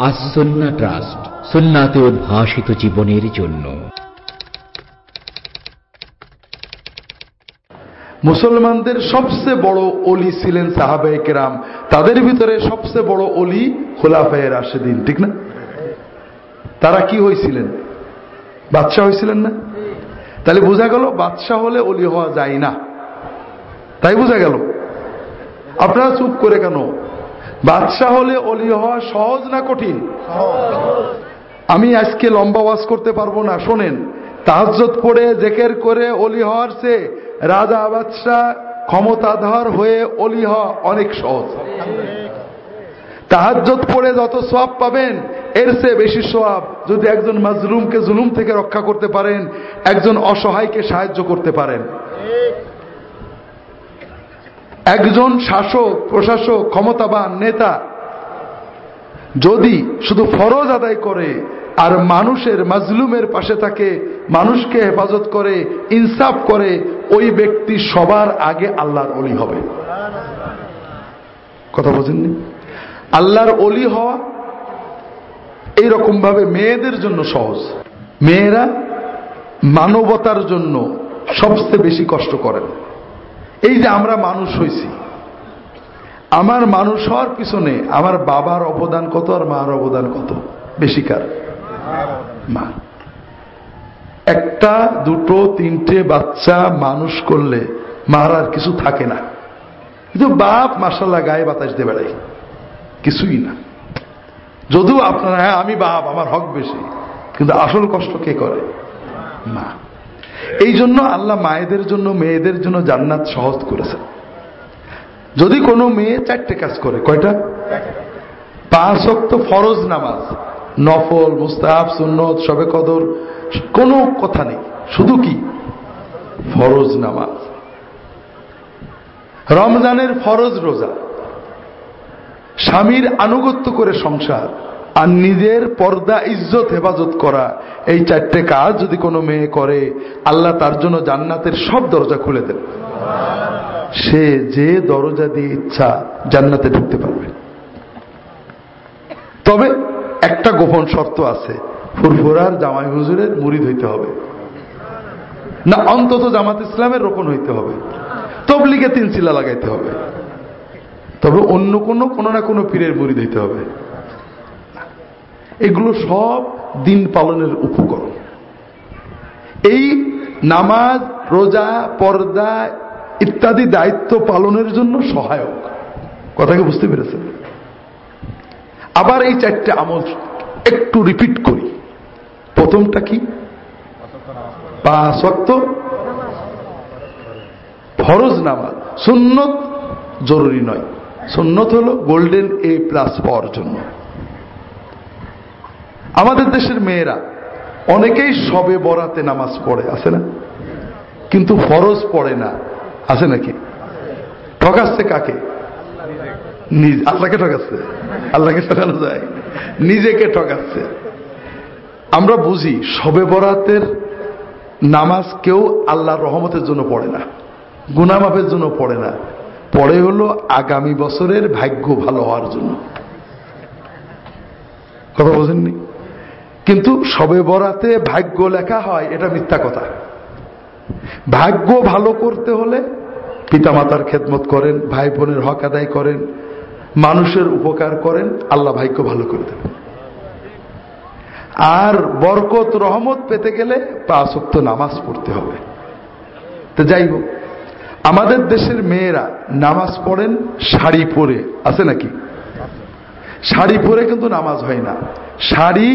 আসন্না trust, সুন্নাতে উদ্ভাসিত জীবনের জন্য। মুসলমানদের সবচেয়ে বড় অলি ছিলেন সাহাবাই কেরাম। তাদের ভিতরে সবচেয়ে বড় অলি খোলাফায় রাশেদিন, ঠিক না? তারা কি হয়েছিলেন বাদশাহ হয়েছিলেন না? তাহলে বোঝা গেল বাদশাহ হলে অলি হওয়া যায় না। তাই বোঝা গেল। আপনারা চুপ করে কেন? বাদশাহ হলে অলি হওয়া সহজ না কঠিন? আমি আজকে লম্বা ওয়াজ করতে পারব না, শোনেন। তাহাজত পড়ে, জেকের করে অলি হওয়ার সে রাজা বাদশাহ ক্ষমতাধর হয়ে অলি হওয়া অনেক সহজ। তাহাজত পড়ে যত সব পাবেন, এর চেয়ে বেশি সব যদি একজন মাজলুমকে জুলুম থেকে রক্ষা করতে পারেন, একজন অসহায়কে সাহায্য করতে পারেন। একজন শাসক, প্রশাসক, ক্ষমতাবান নেতা যদি শুধু ফরজ আদায় করে আর মানুষের মাজলুমের পাশে থাকে, মানুষকে হেফাজত করে, ইনসাফ করে, ওই ব্যক্তি সবার আগে আল্লাহর অলি হবে। কথা বোঝেননি? আল্লাহর অলি হওয়া এইরকম ভাবে মেয়েদের জন্য সহজ। মেয়েরা মানবতার জন্য সবচেয়ে বেশি কষ্ট করেন। এই যে আমরা মানুষ হয়েছি, আমার মানুষ হওয়ার পিছনে আমার বাবার অবদান কত আর মার অবদান কত? বেশি কার? মা। একটা, দুটো, তিনটে বাচ্চা মানুষ করলে মার আর কিছু থাকে না। কিন্তু বাপ মাসাল্লাহ গায়ে বাতাস দিয়ে বেড়াই কিছুই না। যদিও আপনারা হ্যাঁ আমি বাপ, আমার হক বেশি, কিন্তু আসল কষ্ট কে করে? মা। এই জন্য আল্লাহ মায়েদের জন্য, মেয়েদের জন্য জান্নাত সহজ করেছেন। যদি কোনো মেয়ে চারটে কাজ করে, কয়টা? পাঁচ অক্ত ফরজ নামাজ, নফল, মুস্তাহাব, সুন্নত সবে কদর, কোনো কথা নেই। শুধু কি? ফরজ নামাজ। রমজানের ফরজ রোজা, স্বামীর আনুগত্য করে সংসার আর নিজের পর্দা ইজ্জত হেফাজত করা, এই চারটে কাজ যদি কোনো মেয়ে করে, আল্লাহ তার জন্য জান্নাতের সব দরজা খুলে দেন। সে যে দরজা দিয়ে ইচ্ছা জান্নাতে ঢুকতে পারবে। তবে একটা গোপন শর্ত আছে, ফুরফুরার জামাই হুজুরের মুড়িদ হইতে হবে। না, অন্তত জামাত ইসলামের রোপণ হইতে হবে। তবলিগে তিন চিলা লাগাইতে হবে। তবে অন্য কোনো কোনো না কোনো পীরের মুড়িদ হইতে হবে। এগুলো সব দিন পালনের উপকরণ। এই নামাজ, রোজা, পর্দা ইত্যাদি দায়িত্ব পালনের জন্য সহায়ক। কথাকে বুঝতে পেরেছেন? আবার এই চারটে আমল একটু রিপিট করি। প্রথমটা কি? ফরজ নামাজ। সুন্নত জরুরি নয়। সুন্নত হলো গোল্ডেন এ প্লাস পাওয়ার জন্য। আমাদের দেশের মেয়েরা অনেকেই সবে বরাতে নামাজ পড়ে, আছে না? কিন্তু ফরজ পড়ে না, আছে নাকি? ঠকাচ্ছে কাকে? আল্লাহকে ঠকাচ্ছে? আল্লাহকে ঠকানো যায়। নিজেকে ঠকাচ্ছে। আমরা বুঝি সবে বরাতের নামাজ কেউ আল্লাহর রহমতের জন্য পড়ে না, গুনামাপের জন্য পড়ে না। পড়ে হলো আগামী বছরের ভাগ্য ভালো হওয়ার জন্য। কথা বোঝেননি কিন্তু সবে বরাতে ভাগ্য লেখা হয়, এটা মিথ্যা কথা। ভাগ্য ভালো করতে হলে পিতামাতার খেদমত করেন ভাই বোনের হক আদায় করেন, মানুষের উপকার করেন, আল্লাহ ভাগ্য ভালো করে দেবেন আর বরকত, রহমত পেতে গেলে পাঁচক্ত নামাজ পড়তে হবে। তো যাই হোক, আমাদের দেশের মেয়েরা নামাজ পড়েন, শাড়ি পরে, আছে নাকি? শাড়ি পরে কিন্তু নামাজ হয় না। শাড়ি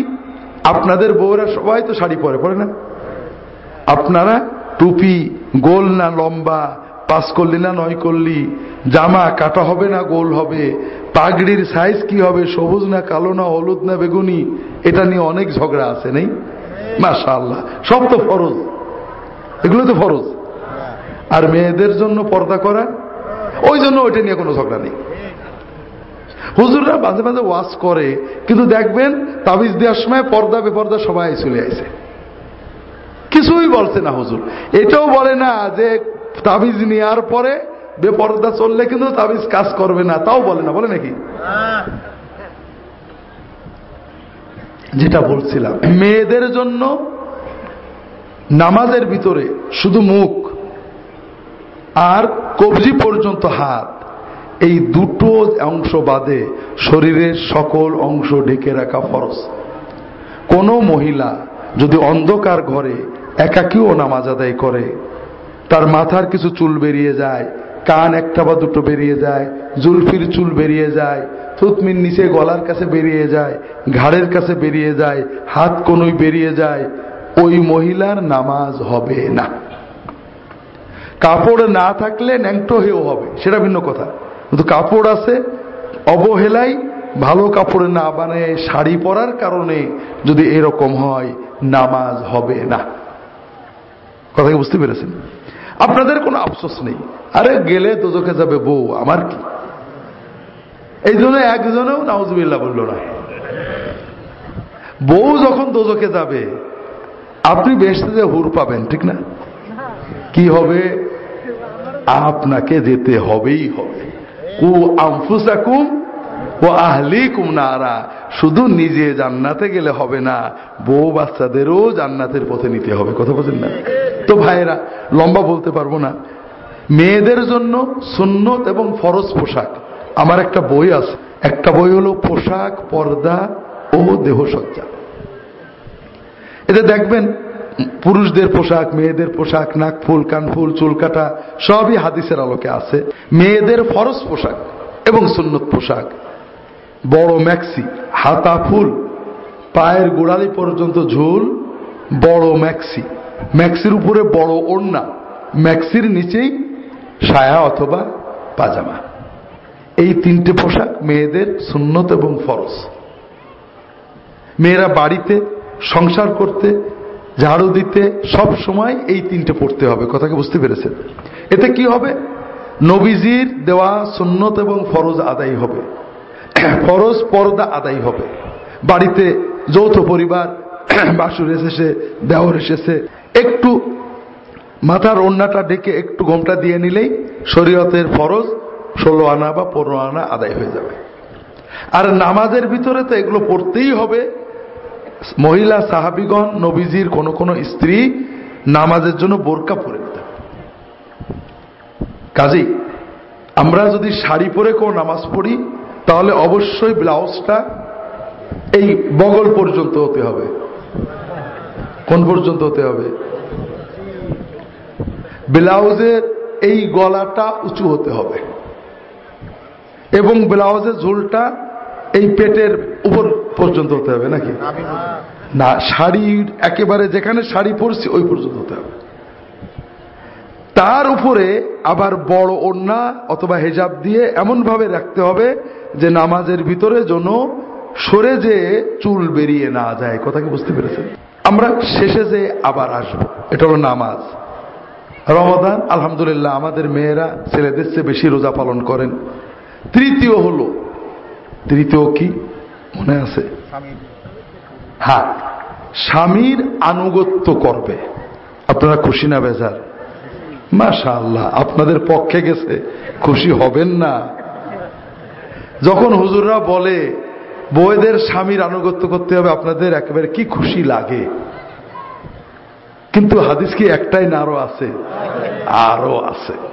আপনাদের বউরা সবাই তো শাড়ি পরে পরে না? আপনারা টুপি গোল না লম্বা পাস করলি না নয় করলি, জামা কাটা হবে না গোল হবে, পাগড়ির সাইজ কি হবে, সবুজ না কালো না হলুদ না বেগুনি, এটা নিয়ে অনেক ঝগড়া আছে, নেই? আল্লাহ সব তো ফরজ, এগুলো তো ফরজ। আর মেয়েদের জন্য পর্দা করা, ওই জন্য ওইটা নিয়ে কোনো ঝগড়া নেই। হুজুররা মাঝে মাঝে ওয়াজ করে, কিন্তু দেখবেন তাবিজ দেওয়ার সময় পর্দা, বেপর্দা সবাই চলে আসে। কিছুই বলছে না হুজুর। এটাও বলে না যে তাবিজ নেওয়ার পরে বেপর্দা চললে কিন্তু তাবিজ কাজ করবে না, তাও বলে না, বলে নাকি? যেটা বলছিলাম, মেয়েদের জন্য নামাজের ভিতরে শুধু মুখ আর কবজি পর্যন্ত হাত। এই দুটো অংশ বাদে শরীরের সকল অংশ ঢেকে রাখা ফরজ। কোন মহিলা যদি অন্ধকার ঘরে একাকিও নামাজ আদায় করে, তার মাথার কিছু চুল বেরিয়ে যায়, কান একটা বা দুটো বেরিয়ে যায়, জুলফির চুল বেরিয়ে যায়, থুতমির নিচে গলার কাছে বেরিয়ে যায়, ঘাড়ের কাছে বেরিয়ে যায়, হাত কোনই বেরিয়ে যায়, ওই মহিলার নামাজ হবে না। কাপড় না থাকলে ন্যাংটো হয়েও হবে, সেটা ভিন্ন কথা। কিন্তু কাপড় আছে অবহেলাই ভালো কাপড়ে না বানায় শাড়ি পরার কারণে যদি এরকম হয়, নামাজ হবে না। কথা কি বুঝতে পেরেছেন? আপনাদের কোনো আফসোস নেই। আরে গেলে দোজখে যাবে বউ, আমার কি? এই জন্য একজনেও নাউজবিল্লা বলল না। বউ যখন দোজখে যাবে, আপনি বেশ যে হুর পাবেন, ঠিক না? কি হবে? আপনাকে যেতে হবেই হবে। কু আমফুসাকুম ও আহলিকুম নারা। শুধু নিজে জান্নাতে গেলে হবে না, বউ বাচ্চাদেরও জান্নাতের পথে নিতে হবে। কথা বলছেন না? তো ভাইয়েরা, লম্বা বলতে পারব না। মেয়েদের জন্য সুন্নত এবং ফরজ পোশাক। আমার একটা বই আছে। একটা বই হলো পোশাক, পর্দা ও দেহসজ্জা। এতে দেখবেন পুরুষদের পোশাক, মেয়েদের পোশাক, নাক ফুল কানফুল চুল কাটা, সবই হাদিসের আলোকে আছে। মেয়েদের ফরজ পোশাক এবং সুন্নত পোশাক। বড় ম্যাক্সি হাতা ফুল, পায়ের গোড়ালি পর্যন্ত ঝুল, বড় ম্যাক্সি ম্যাক্সির উপরে বড় ওড়না ম্যাক্সির নিচেই সায়া অথবা পাজামা। এই তিনটে পোশাক মেয়েদের সুন্নত এবং ফরজ। মেয়েরা বাড়িতে, সংসার করতে ঝাড়ু দিতে সব সময় এই তিনটে পড়তে হবে, কথাকে বুঝতে পেরেছেন? এতে কি হবে? নবীজির দেওয়া সুন্নত এবং ফরজ আদায় হবে। ফরজ পর্দা আদায় হবে। বাড়িতে যৌথ পরিবার বাসুর এসেছে দেওয়ার এসেছে, একটু মাথার অন্যটা ডেকে একটু ঘোমটা দিয়ে নিলেই শরীয়তের ফরজ ষোলো আনা বা পনেরো আনা আদায় হয়ে যাবে। আর নামাজের ভিতরে তো এগুলো পড়তেই হবে মহিলা সাহাবিগণ, নবীজির কোন কোন স্ত্রী নামাজের জন্য বোরকা পরে কাজেই আমরা যদি শাড়ি পরে কোন নামাজ পড়ি, তাহলে অবশ্যই ব্লাউজটা এই বগল পর্যন্ত হতে হবে। কোন পর্যন্ত হতে হবে? ব্লাউজের এই গলাটা উঁচু হতে হবে। এবং ব্লাউজের ঝুলটা এই পেটের উপর পর্যন্ত হতে হবে নাকি? না শাড়ির একেবারে যেখানে শাড়ি পরছি, ওই পর্যন্ত হতে হবে। তার উপরে আবার বড় ওড়না অথবা হেজাব দিয়ে এমন ভাবে রাখতে হবে যে নামাজের ভিতরে যেন সরে যে চুল বেরিয়ে না যায়। কথা কি বুঝতে পেরেছেন? আমরা শেষে যে আবার আসব, এটা হলো নামাজ। রমাদান আলহামদুলিল্লাহ, আমাদের মেয়েরা ছেলেদের চেয়ে বেশি রোজা পালন করেন। তৃতীয় হলো, তৃতীয় কি? মনে আছে? হ্যাঁ স্বামীর আনুগত্য করবে। আপনারা খুশি না বেজার? মাশা আল্লাহ আপনাদের পক্ষে গেছে। খুশি হবেন না। যখন হুজুররা বলে বইদের স্বামীর আনুগত্য করতে হবে আপনাদের একেবারে কি খুশি লাগে? কিন্তু হাদিস কি একটাই না আরও আছে? আরও আছে।